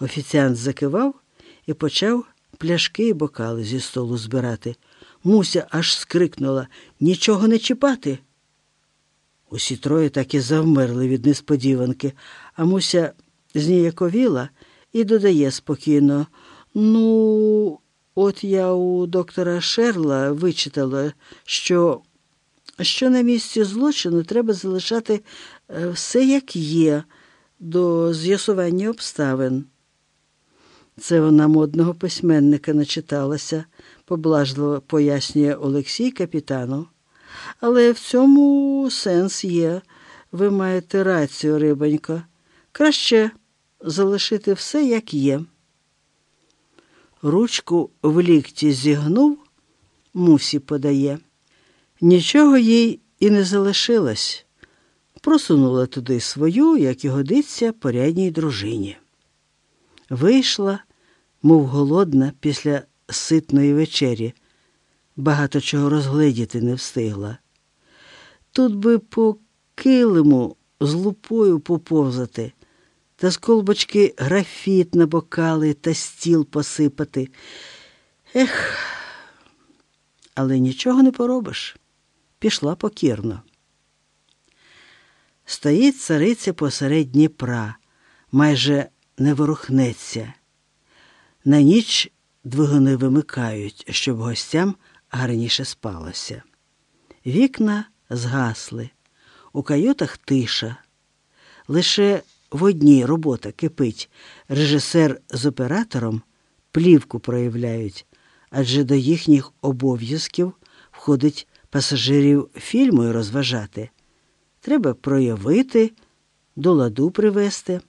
Офіціант закивав і почав пляшки і бокали зі столу збирати. Муся аж скрикнула нічого не чіпати. Усі троє так і завмерли від несподіванки, а Муся зніяковіла і додає спокійно. Ну, от я у доктора Шерла вичитала, що, що на місці злочину треба залишати е, все як є до з'ясування обставин. Це вона модного письменника начиталася, поблажливо пояснює Олексій капітану. Але в цьому сенс є. Ви маєте рацію, рибонько. Краще залишити все, як є. Ручку в лікті зігнув, мусі подає. Нічого їй і не залишилось. Просунула туди свою, як і годиться, порядній дружині. Вийшла, мов голодна, після ситної вечері, багато чого розгледіти не встигла. Тут би по килиму з лупою поповзати, та з колбочки графіт на бокали та стіл посипати. Ех, але нічого не поробиш. Пішла покірно. Стоїть цариця посеред Дніпра, майже не ворухнеться. На ніч двигуни вимикають, щоб гостям гарніше спалося. Вікна згасли, у каютах тиша. Лише в одній робота кипить. Режисер з оператором плівку проявляють, адже до їхніх обов'язків входить пасажирів фільму і розважати. Треба проявити, до ладу привести.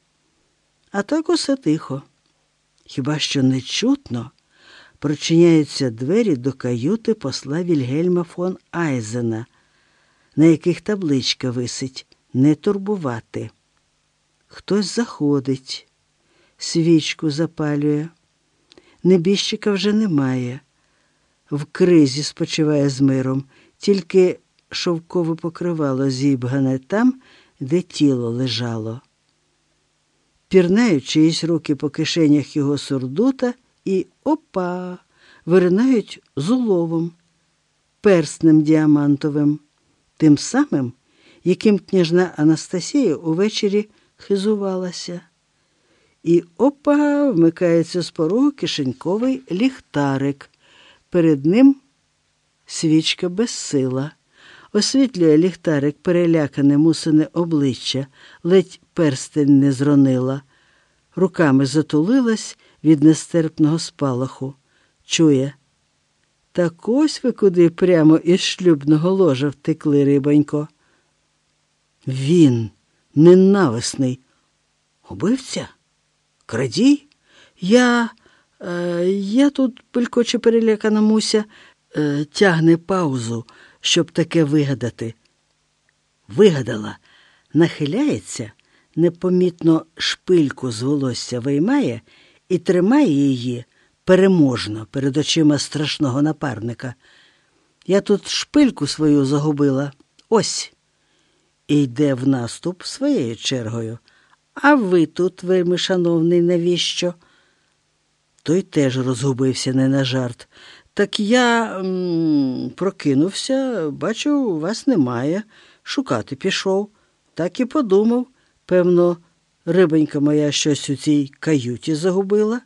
А так усе тихо. Хіба що нечутно прочиняються двері до каюти посла Вільгельма фон Айзена, на яких табличка висить не турбувати. Хтось заходить, свічку запалює. Небіжчика вже немає. В кризі спочиває з миром, тільки шовкове покривало зібгане там, де тіло лежало. Пірнають чиїсь руки по кишенях його сурдута і опа, виринають з уловом, перснем діамантовим, тим самим, яким княжна Анастасія увечері хизувалася. І опа вмикається з порогу кишеньковий ліхтарик. Перед ним свічка безсила. Освітлює ліхтарик перелякане мусине обличчя, ледь перстень не зронила. Руками затулилась від нестерпного спалаху. Чує. Так ось ви куди прямо із шлюбного ложа втекли, рибонько. Він ненависний. Убивця? Крадій? Я. Е, я тут белькоче перелякана Муся, е, тягне паузу, щоб таке вигадати. Вигадала, нахиляється, непомітно шпильку з волосся виймає і тримає її переможно перед очима страшного напарника. Я тут шпильку свою загубила. Ось. І йде в наступ своєю чергою. А ви тут, вельми шановний, навіщо? Той теж розгубився не на жарт. Так я м, прокинувся, бачу, вас немає. Шукати пішов. Так і подумав. Певно, рибонька моя щось у цій каюті загубила.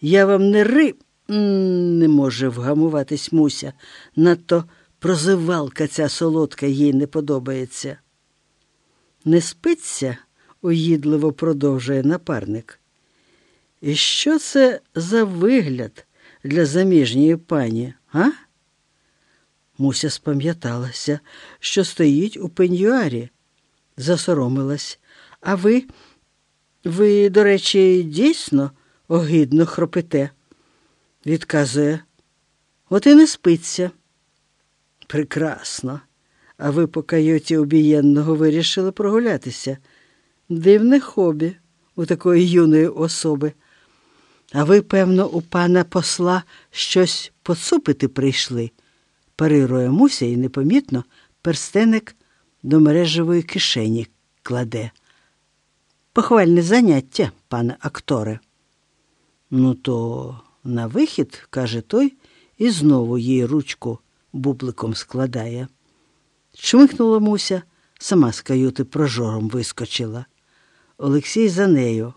Я вам не ри не може вгамуватись Муся. Надто прозивалка ця солодка їй не подобається. Не спиться, уїдливо продовжує напарник. І що це за вигляд для заміжньої пані, а? Муся спам'яталася, що стоїть у пеньюарі, засоромилась. А ви, ви, до речі, дійсно огидно хропите, відказує. От і не спиться. Прекрасно. А ви по кайоті обієнного вирішили прогулятися. Дивне хобі у такої юної особи. А ви, певно, у пана посла щось поцупити прийшли, парирує Муся і непомітно перстеник до мережевої кишені кладе. Похвальне заняття, пане акторе. Ну, то на вихід, каже той, і знову їй ручку бубликом складає. Чмихнула Муся, сама з каюти прожором вискочила. Олексій за нею.